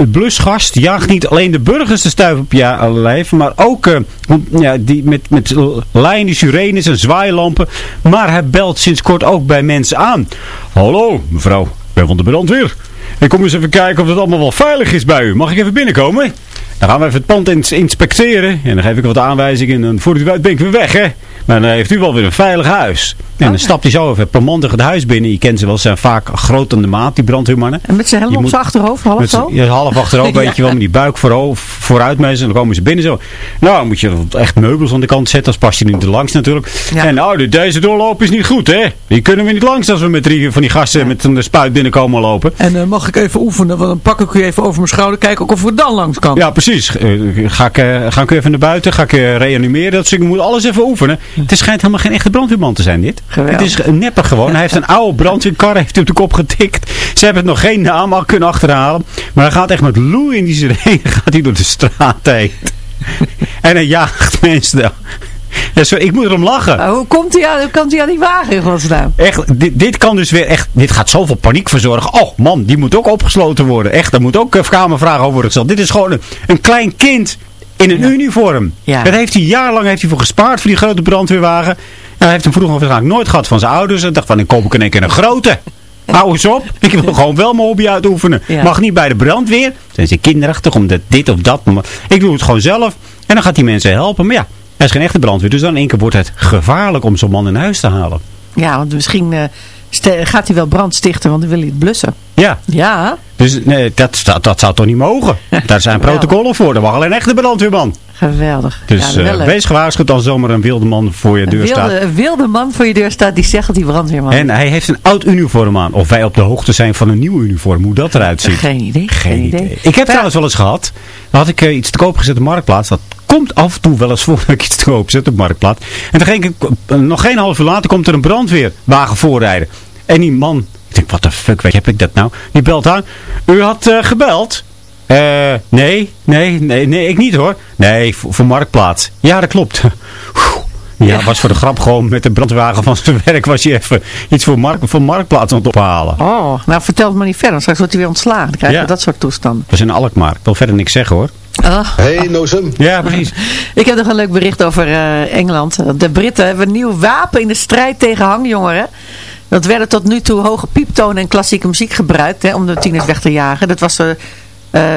blusgast jaagt niet alleen de burgers de stuif op je lijf, maar ook want, ja, die met, met lijnen, sirenes en zwaailampen. Maar hij belt sinds kort ook bij mensen aan. Hallo, mevrouw, ik ben van de brandweer. Ik kom eens even kijken of het allemaal wel veilig is bij u. Mag ik even binnenkomen? Dan gaan we even het pand ins- inspecteren. En dan geef ik wat aanwijzingen. En dan u uit, ben ik weer weg, hè? Maar dan heeft u wel weer een veilig huis. En dan stapt hij zo even plamondig het huis binnen. Je kent ze wel, ze zijn vaak groot aan de maat, die brandweermannen. En met zijn helm Je op zijn achterhoofd, half zo? ja, half achterop, (laughs) weet je wel, met die buik vooro- vooruit mee. En dan komen ze binnen zo. Nou, dan moet je echt meubels aan de kant zetten. Als past je niet er langs natuurlijk. En nou, de- deze doorloop is niet goed, hè. Die kunnen we niet langs als we met drie van die gasten met een spuit binnenkomen lopen. En eh, mag ik even oefenen, want dan pak ik u even over mijn schouder, kijken ook of we dan langs kan. Ja, precies. Eh, ga, ik, eh, ga ik even naar buiten? Ga ik reanimeren? Dat soort, ik moet alles even oefenen. Het schijnt helemaal geen echte brandweerman te zijn, dit. Geweldig. Het is nepper gewoon. Hij heeft een oude brandweerkar, heeft op de kop getikt. Ze hebben het nog geen naam al kunnen achterhalen. Maar hij gaat echt met loei in die sirene, (laughs) gaat hij door de straat heen. (laughs) en hij jaagt mensen dan. Ja, sorry, ik moet erom lachen. Maar hoe komt hij aan, hoe komt hij aan die wagen in godsnaam? Echt, dit, dit kan dus weer echt, dit gaat zoveel paniek verzorgen. Oh man, die moet ook opgesloten worden. Echt, daar moet ook uh, kamervragen over worden gesteld. Dit is gewoon een, een klein kind in een uniform. Ja. Daar heeft hij jarenlang heeft hij voor gespaard voor die grote brandweerwagen. Ja, hij heeft hem vroeger waarschijnlijk nooit gehad van zijn ouders. En dacht van, ik koop ik in één keer een grote. Hou eens op. (laughs) Ik wil gewoon wel mijn hobby uitoefenen. Ja. Mag niet bij de brandweer. Zijn ze kinderachtig om dat, dit of dat. Maar ik doe het gewoon zelf. En dan gaat die mensen helpen. Maar ja, hij is geen echte brandweer. Dus dan in één keer wordt het gevaarlijk om zo'n man in huis te halen. Ja, want misschien eh, gaat hij wel brand stichten, want dan wil hij het blussen. Ja. Ja, Dus nee, dat, dat, dat zou toch niet mogen? Daar zijn protocollen voor. Dat mag alleen een echte brandweerman. geweldig. Dus ja, leuk. wees gewaarschuwd als zomaar een wilde man voor je een deur wilde, staat. een wilde man voor je deur staat die zegt dat hij brandweerman. En hij heeft een oud uniform aan. Of wij op de hoogte zijn van een nieuw uniform. Hoe dat eruit ziet. Geen idee. Geen idee. Ik heb trouwens wel eens gehad. Dan had ik eh, iets te koop gezet op Marktplaats. Dat komt af en toe wel eens voor dat ik iets te koop zet op Marktplaats. En dan ging ik, eh, nog geen half uur later komt er een brandweerwagen voorrijden. En die man, ik denk, wat de fuck weet, heb ik dat nou? Die belt aan. U had eh, gebeld? Eh, nee, nee, nee, nee, ik niet hoor. Nee, voor, voor Marktplaats. Ja, dat klopt. (laughs) Ja, was voor de grap gewoon met de brandwagen van (laughs) zijn werk was hij even iets voor, mark, voor Marktplaats aan het ophalen. Oh, nou vertel het maar niet verder. Straks wordt hij weer ontslagen. Dan krijgen Ja. we dat soort toestanden. Dat was in Alkmaar. Ik wil verder niks zeggen hoor. Ah. Hey, Nozem. Ja, precies. Ik heb nog een leuk bericht over eh, Engeland. De Britten hebben een nieuw wapen in de strijd tegen hangjongeren. Dat werden tot nu toe hoge pieptonen en klassieke muziek gebruikt hè, om de tieners weg te jagen. Dat was, eh,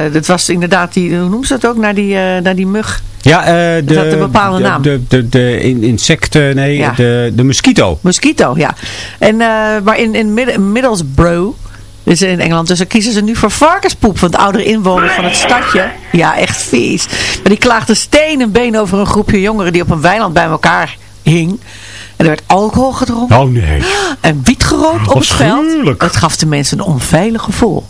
eh, dat was inderdaad, die, hoe noemen ze dat ook, naar die, eh, naar die mug. Ja, eh de, dat een bepaalde de, naam? De, de, de in- insecten, nee, Ja. de, de mosquito. Mosquito, ja. En, eh, maar in, in Mid- Middlesbrough, dus in Engeland, dus dan kiezen ze nu voor varkenspoep. Want de oudere inwoners van het stadje, ja echt vies. Maar die klaagden steen en been over een groepje jongeren die op een weiland bij elkaar hing. En er werd alcohol gedronken. Oh nee. En wiet gerookt op het veld. Het gaf de mensen een onveilig gevoel.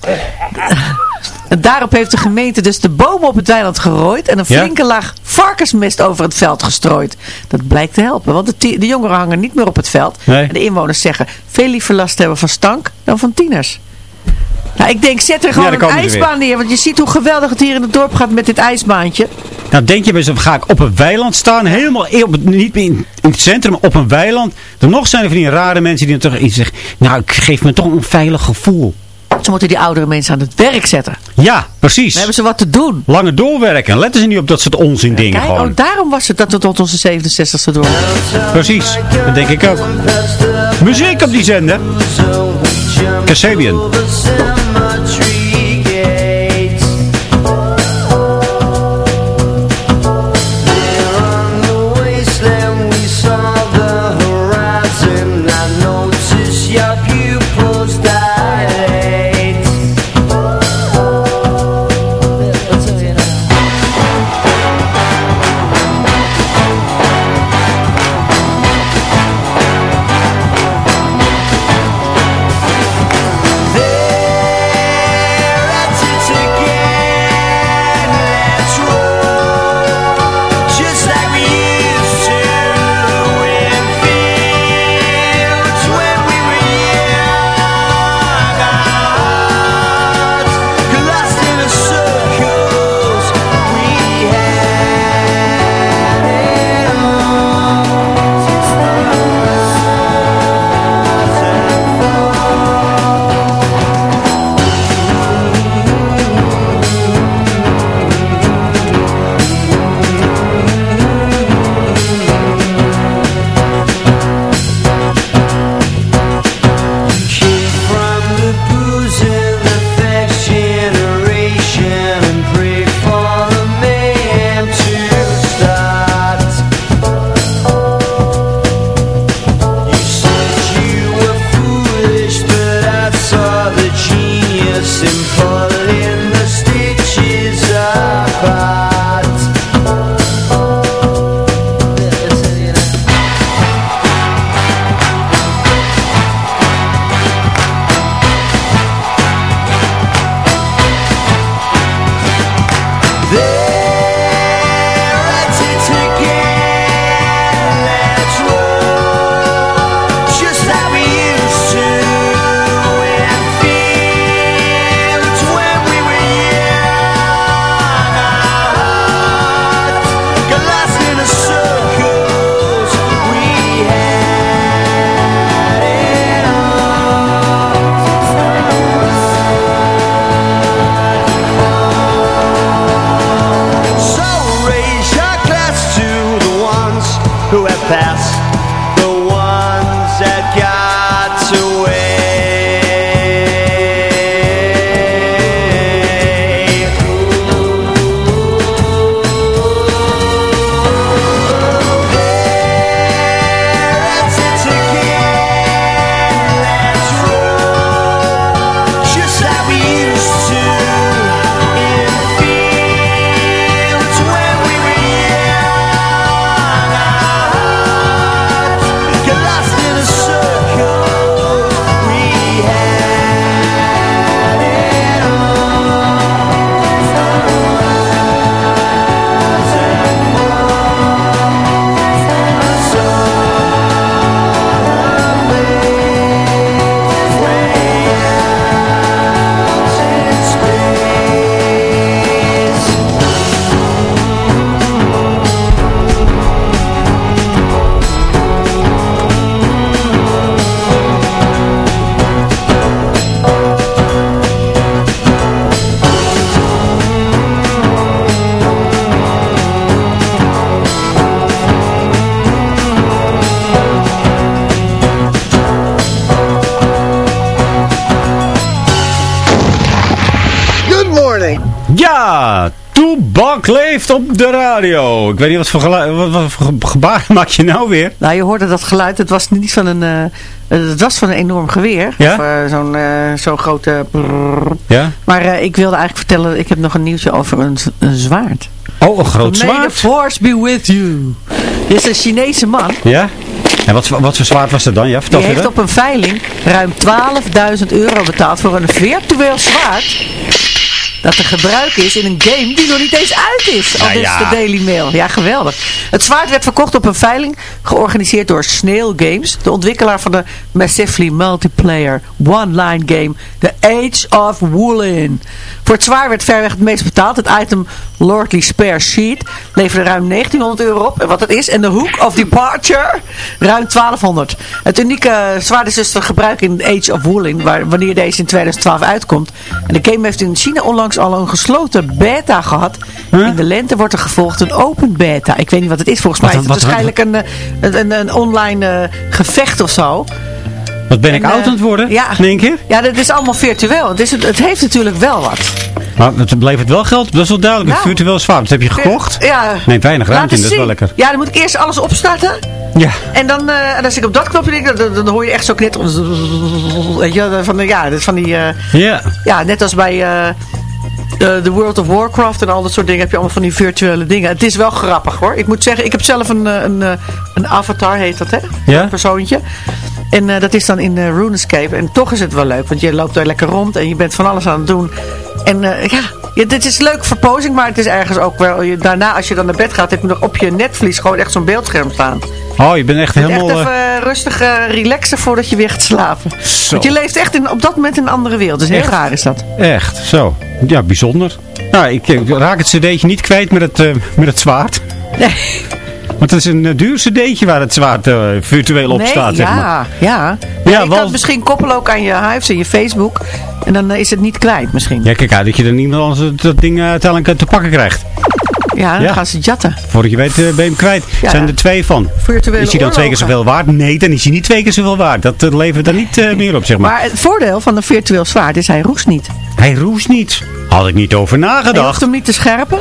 En daarop heeft de gemeente dus de bomen op het weiland gerooid en een Ja? flinke laag varkensmest over het veld gestrooid. Dat blijkt te helpen, want de, de jongeren hangen niet meer op het veld. Nee. En de inwoners zeggen veel liever last hebben van stank dan van tieners. Nou, ik denk, zet er gewoon een ijsbaan neer, want je ziet hoe geweldig het hier in het dorp gaat met dit ijsbaantje. Nou denk je bij ga ik op een weiland staan, helemaal in- op het, niet in, in het centrum, maar op een weiland. Dan nog zijn er van die rare mensen die dan toch iets zeggen, nou ik geef me toch een veilig gevoel. Ze moeten die oudere mensen aan het werk zetten. Ja, precies. Dan hebben ze wat te doen. Langer doorwerken. Letten ze niet op dat soort onzin dingen Kijk, gewoon. oh, daarom was het dat we tot onze 67ste door. Precies, dat denk ik ook. Muziek op die zender. Kasabian. Bak leeft op de radio. Ik weet niet wat voor, geluid, wat, wat voor gebaar maak je nou weer? Nou, je hoorde dat geluid. Het was niet van een... eh, het was van een enorm geweer. Ja? Of eh, zo'n eh, zo'n grote... Ja? Maar ik wilde eigenlijk vertellen... Ik heb nog een nieuwtje over een, een zwaard. Oh, een groot May the zwaard. force be with you. Dit is een Chinese man. Ja? En wat, voor- wat voor zwaard was dat dan? Ja, vertel Die heeft op een veiling ruim 12.000 euro betaald voor een virtueel zwaard. Dat te gebruiken is in een game die nog niet eens uit is. Al Nou dus ja. de Daily Mail. Ja, geweldig. Het zwaard werd verkocht op een veiling georganiseerd door Snail Games. De ontwikkelaar van de massively multiplayer one-line game The Age of Woolen. Voor het zwaard werd verreweg het meest betaald. Het item Lordly Spare Sheet leverde ruim 1900 euro op. En wat het is. En de Hook of Departure ruim 1200. Het unieke zwaard is dus te gebruiken in Age of Wooling. Waar, wanneer deze in 2012 uitkomt. En de game heeft in China onlangs al een gesloten beta gehad. In de lente wordt er gevolgd een open beta. Ik weet niet wat het is. Volgens mij is het waarschijnlijk een, eh, een, een, een online eh, gevecht of zo. Wat ben ik En, oud eh, aan het worden? Ja. In één keer? Ja, dat is allemaal virtueel. Het, is, het heeft natuurlijk wel wat. Maar het het wel geld? Dat is wel duidelijk. Nou. virtueel zwaard. Dat heb je gekocht? Ja. Neemt weinig ruimte in, dat is wel lekker. Ja, dan moet ik eerst alles opstarten. Ja. En dan, eh, en als ik op dat knopje druk, dan, dan hoor je echt zo knetter. Weet je, van, ja, van die... eh, Ja. ja, net als bij eh, de, de World of Warcraft en al dat soort dingen heb je allemaal van die virtuele dingen. Het is wel grappig hoor. Ik moet zeggen, ik heb zelf een, eh, een, eh, een avatar, heet dat hè? Ja? Een persoontje. En eh, dat is dan in uh, RuneScape. En toch is het wel leuk, want je loopt daar lekker rond en je bent van alles aan het doen. En eh, ja, ja, dit is leuk voor posing, maar het is ergens ook wel... Je, daarna, als je dan naar bed gaat, heb je nog op je netvlies gewoon echt zo'n beeldscherm staan. Oh, je bent echt Je helemaal... echt eh, even rustig eh, relaxen voordat je weer gaat slapen. Zo. Want je leeft echt in, op dat moment in een andere wereld. Dus heel Echt? raar is dat. Echt, zo. Ja, bijzonder. Nou, ik, ik raak het cd'tje niet kwijt met het, met het zwaard. Nee. Want het is een eh, duur cd'tje waar het zwaard eh, virtueel op nee, staat, zeg ja, maar. ja. Ja, Ja, je kan het misschien koppelen ook aan je Hives en je Facebook. En dan eh, is het niet kwijt misschien. Ja, kijk uit dat je er niemand anders dat ding uiteindelijk te pakken krijgt. Ja, dan Ja. gaan ze jatten. Voordat je weet ben je hem kwijt. Ja. zijn er twee van. Virtuele is hij dan twee keer zoveel waard? Nee, dan is hij niet twee keer zoveel waard. Dat levert er niet meer op, zeg maar. Maar het voordeel van een virtueel zwaard is hij roest niet. Hij roest niet. Had ik niet over En je hoeft nagedacht. hem niet te scherpen.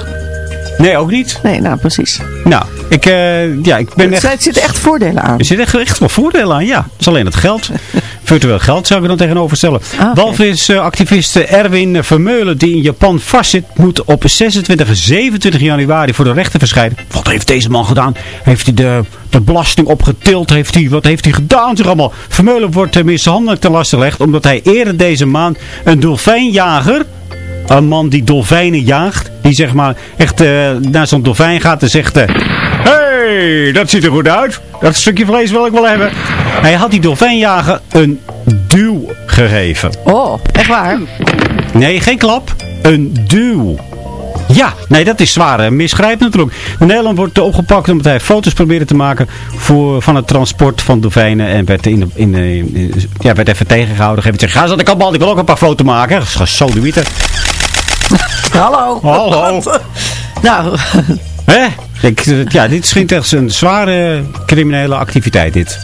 Nee, ook niet. Nee, nou precies. Nou, ik, eh, ja, ik ben Er echt... zit- zitten echt voordelen aan. Er zit echt, echt wel voordelen aan, ja. Het is alleen het geld. (laughs) Virtueel geld zou ik er dan tegenover stellen. Ah, oké. Walvisactivist Erwin Vermeulen, die in Japan vastzit, moet op 26 en 27 januari voor de rechter verschijnen. Wat heeft deze man gedaan? Heeft hij de, de belasting opgetild? Heeft hij, wat heeft hij gedaan? Zeg allemaal. Vermeulen wordt uh, mishandeling ten laste gelegd omdat hij eerder deze maand een dolfijnjager... Een man die dolfijnen jaagt. Die zeg maar echt eh, naar zo'n dolfijn gaat en zegt... eh, hey, dat ziet er goed uit. Dat stukje vlees wil ik wel hebben. Hij had die dolfijnjager een duw gegeven. Oh, echt waar? Nee, geen klap. Een duw. Ja, nee, dat is zwaar. hè. Misgrijp natuurlijk. In Nederland wordt eh, opgepakt omdat hij foto's probeerde te maken voor, van het transport van dolfijnen. En werd, in, de- in, de- in- ja, werd even tegengehouden. Geef het zeggen, ga zo de kant op, ik wil ook een paar foto's maken. Gesodemieter. (laughs) Hallo. Hallo. (laughs) nou, Hè? Eh, ja, dit schijnt echt een zware criminele activiteit, dit.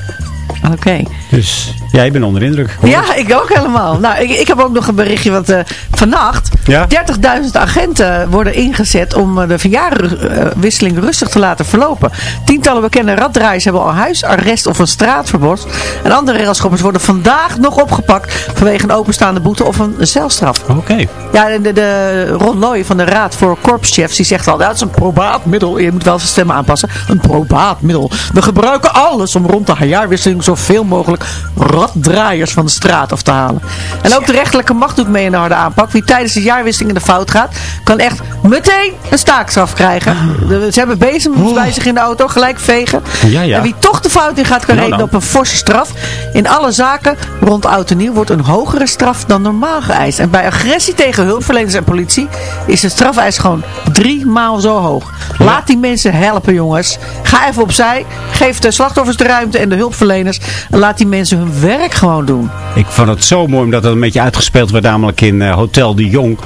Oké. Dus jij bent onder indruk. Hoor. Ja, ik ook helemaal. Nou, ik, ik heb ook nog een berichtje, want eh, vannacht Ja? 30.000 agenten worden ingezet om eh, de verjaarwisseling rustig te laten verlopen. Tientallen bekende raddraaiers hebben al huisarrest of een straatverbod. En andere railschoppers worden vandaag nog opgepakt vanwege een openstaande boete of een celstraf. Oké. Ja, de, de, de Ron Looy van de Raad voor Korpschefs, die zegt al, dat is een probaat middel. Je moet wel zijn stemmen aanpassen. Een probaat middel. We gebruiken alles om rond de jaarwisseling zoveel mogelijk raddraaiers van de straat af te halen. En ook de rechterlijke macht doet mee in de harde aanpak. Wie tijdens de jaarwisseling in de fout gaat, kan echt meteen een staakstraf krijgen. De- Ze hebben bezems bij zich in de auto, gelijk vegen. Ja, ja. En wie toch de fout in gaat, kan rekenen op een forse straf. In alle zaken rond oud en nieuw wordt een hogere straf dan normaal geëist. En bij agressie tegen hulpverleners en politie is de strafeis gewoon drie maal zo hoog. Laat die mensen helpen, jongens. Ga even opzij. Geef de slachtoffers de ruimte en de hulpverleners. En laat die mensen hun werk gewoon doen. Ik vond het zo mooi omdat het een beetje uitgespeeld werd, namelijk in eh, Hotel de Jong.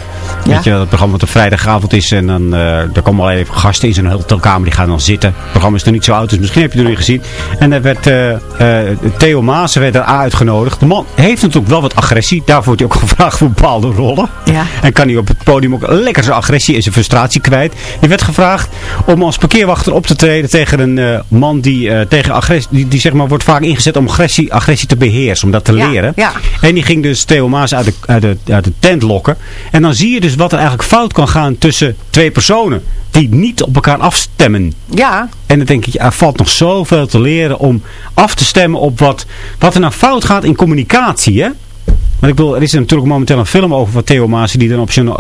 Weet je, dat programma wat een vrijdagavond is. En dan eh er komen al even gasten in zo'n hotelkamer, die gaan dan zitten. Het programma is nog niet zo oud, dus misschien heb je het nog niet gezien. En daar werd eh, eh, Theo Maassen werd er uitgenodigd. De man heeft natuurlijk wel wat agressie. Daarvoor wordt hij ook (laughs) gevraagd voor bepaalde rollen. Ja. En kan hij op het podium ook lekker zijn agressie en zijn frustratie kwijt. Je werd gevraagd om als parkeerwachter op te treden tegen een eh, man die eh, tegen agressie, die, die zeg maar wordt vaak ingezet om agressie, agressie te beheersen, om dat te Ja, leren. ja. En die ging dus Theo Maas uit de, uit, de, uit de tent lokken. En dan zie je dus wat er eigenlijk fout kan gaan tussen twee personen. Die niet op elkaar afstemmen. Ja, En dan denk ik, er valt nog zoveel te leren om af te stemmen op wat, wat er nou fout gaat in communicatie. Hè? Want ik bedoel, er is natuurlijk momenteel een film over van Theo Maas die dan op zijn eh,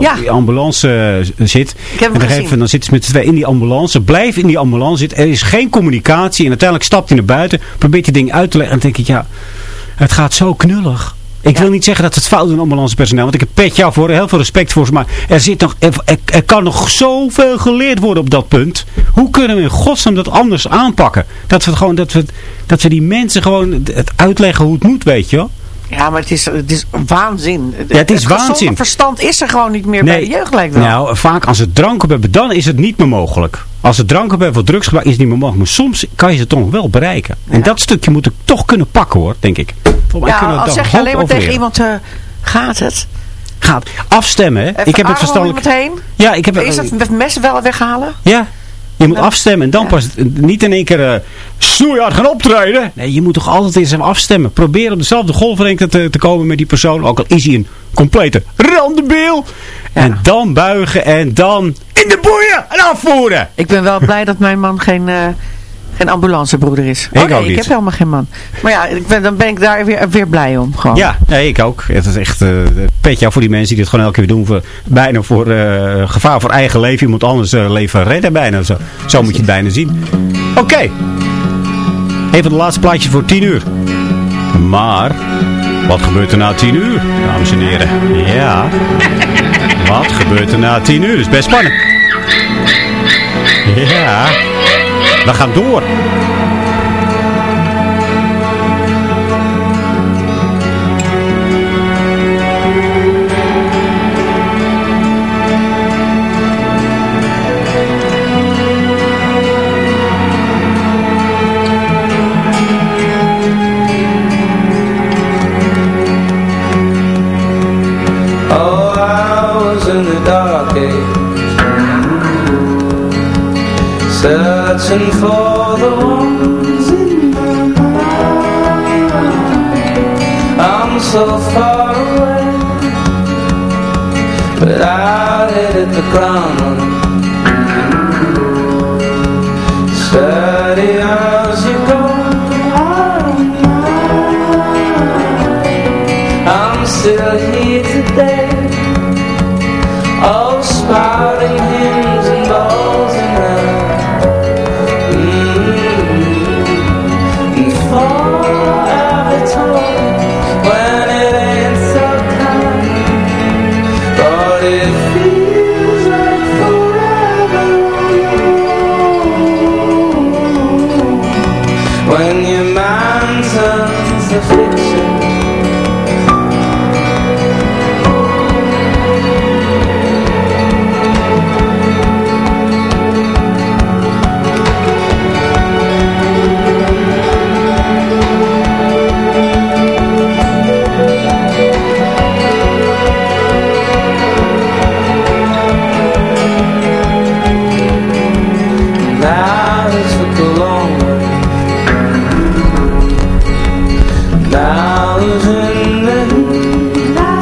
Ja. ambulance eh, zit. Ik heb hem en dan, gezien. even- dan zitten ze met z'n twee in die ambulance. Blijf in die ambulance zitten. Er is geen communicatie. En uiteindelijk stapt hij naar buiten. Probeert die ding uit te leggen. En dan denk ik, ja, het gaat zo knullig. Ik wil niet zeggen dat het fout is in ambulancepersoneel. Want ik heb pet jou voor. Heel veel respect voor ze. Maar er, zit nog, er, er- kan nog zoveel geleerd worden op dat punt. Hoe kunnen we in godsnaam dat anders aanpakken? Dat we, gewoon, dat we, dat we die mensen gewoon het uitleggen hoe het moet, weet je wel. Ja maar het is, het is waanzin. Ja, het is gezonde waanzin. verstand is er gewoon niet meer bij de jeugd, lijkt wel. Nou, vaak als ze drank op hebben, dan is het niet meer mogelijk. Als ze drank op hebben voor drugsgebruik, is het niet meer mogelijk. Maar soms kan je ze toch wel bereiken. En dat stukje moet ik toch kunnen pakken hoor, denk ik. Volgens ja, als zeg je alleen maar tegen iemand, eh, gaat het? Gaat afstemmen, hè? Ik heb het verstandelijk... heen? Ja, ik heb Is dat met mes wel weghalen? Ja, je moet afstemmen en dan pas niet in één keer eh snoeihard gaan optreden. Nee, je moet toch altijd eens even afstemmen. Probeer op dezelfde golflengte te, te komen met die persoon. Ook al is hij een complete randenbeel. En dan buigen en dan in de boeien en afvoeren. Ik ben wel blij dat mijn man geen, eh, geen ambulancebroeder is. Ik oh nee, ook ik niet. heb helemaal geen man. Maar ja, ik ben, dan ben ik daar weer, weer blij om. Gewoon. Ja, nee, ik ook. Het is echt uh, petje voor die mensen die dit gewoon elke keer doen. Voor, bijna voor eh, gevaar voor eigen leven. Iemand anders uh, leven redden bijna. Zo, zo moet je het bijna zien. Oké. Okay. Even de laatste plaatje voor 10 uur. Maar, wat gebeurt er na 10 uur, dames en heren? Ja. Wat gebeurt er na 10 uur? Dat is best spannend. Ja. We gaan door. Searching for the ones in my mind. I'm so far away But I hit the ground Steady as you go I'm still here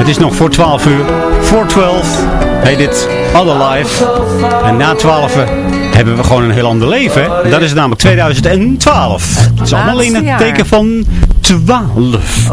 Het is nog voor 12 uur. Voor 12 heet dit Other Life. En na 12 hebben we gewoon een heel ander leven. Hè? Dat is namelijk 2012. Het is allemaal in het teken van 12.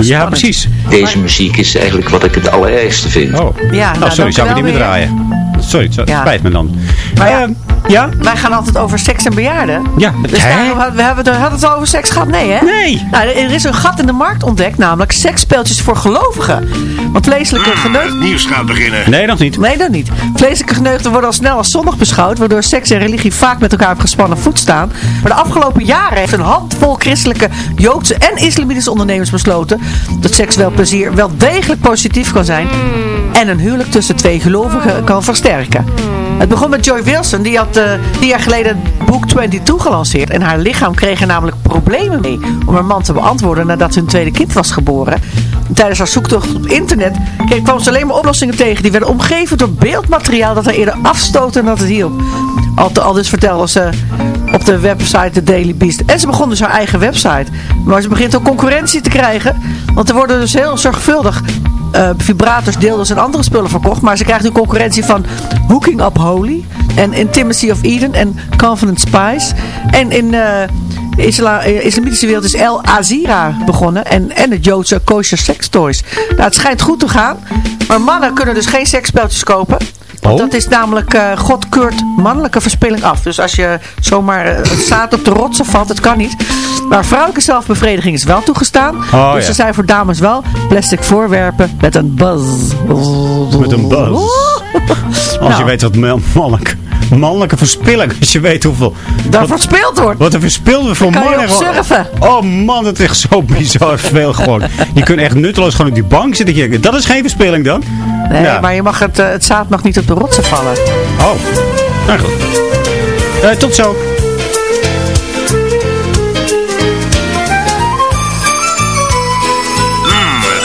ja, precies. Deze muziek is eigenlijk wat ik het allerergste vind. Oh, Ja, nou, nou, sorry, zou ik het niet meer draaien. Sorry, het Ja. spijt me dan. Maar ja, Eh, Ja? Wij gaan altijd over seks en bejaarden. Ja. Dus daarom we hebben, hadden het al over seks gehad? Nee, hè? Nee. Nou, er is een gat in de markt ontdekt, namelijk seksspeeltjes voor gelovigen. Want vleeselijke geneugden... Nieuws gaat beginnen. Nee, nog niet. Nee, dat niet. Vleeselijke geneugden worden al snel als zondig beschouwd, waardoor seks en religie vaak met elkaar op gespannen voet staan. Maar de afgelopen jaren heeft een handvol christelijke, joodse en islamitische ondernemers besloten dat seksueel plezier wel degelijk positief kan zijn en een huwelijk tussen twee gelovigen kan versterken. Het begon met Joy Wilson, die had eh tien jaar geleden het boek 22 gelanceerd. En haar lichaam kreeg er namelijk problemen mee om haar man te beantwoorden nadat hun tweede kind was geboren. Tijdens haar zoektocht op internet kwam ze alleen maar oplossingen tegen. Die werden omgeven door beeldmateriaal dat haar eerder afstootte dan dat het hielp. Al, al dus vertelde ze op de website The Daily Beast. En ze begon dus haar eigen website. Maar ze begint ook concurrentie te krijgen. Want er worden dus heel zorgvuldig eh, vibrators, dildos en andere spullen verkocht. Maar ze krijgt nu concurrentie van Hooking Up Holy en Intimacy of Eden en Confident Spice. En in de isla eh, islamitische wereld is El Azira begonnen en, en het Joodse kosher sex toys. Nou, het schijnt goed te gaan, maar mannen kunnen dus geen seksspeltjes kopen. Want Oh. dat is namelijk, eh, God keurt mannelijke verspilling af. Dus als je zomaar eh, het staat op de rotsen valt, dat kan niet. Maar vrouwelijke zelfbevrediging is wel toegestaan. Oh, dus ja. er zijn voor dames wel plastic voorwerpen met een buzz. Met een buzz. (laughs) Als je Nou. weet wat ma- mannelijke, mannelijke verspilling. (laughs) Als je weet hoeveel... Dat wat, verspeeld wordt. wat er verspild wordt voor kan je mannen. surfen. Oh man, dat is echt zo bizar veel gewoon. (laughs) Je kunt echt nutteloos gewoon op die bank zitten. kijken. Dat is geen verspilling dan? Nee, Ja. maar je mag het, eh, het zaad mag niet op de rotsen vallen. Oh, nou goed. Eh, tot zo.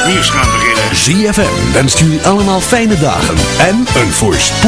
Het nieuws gaat beginnen. ZFM wenst jullie allemaal fijne dagen en een voorspoedig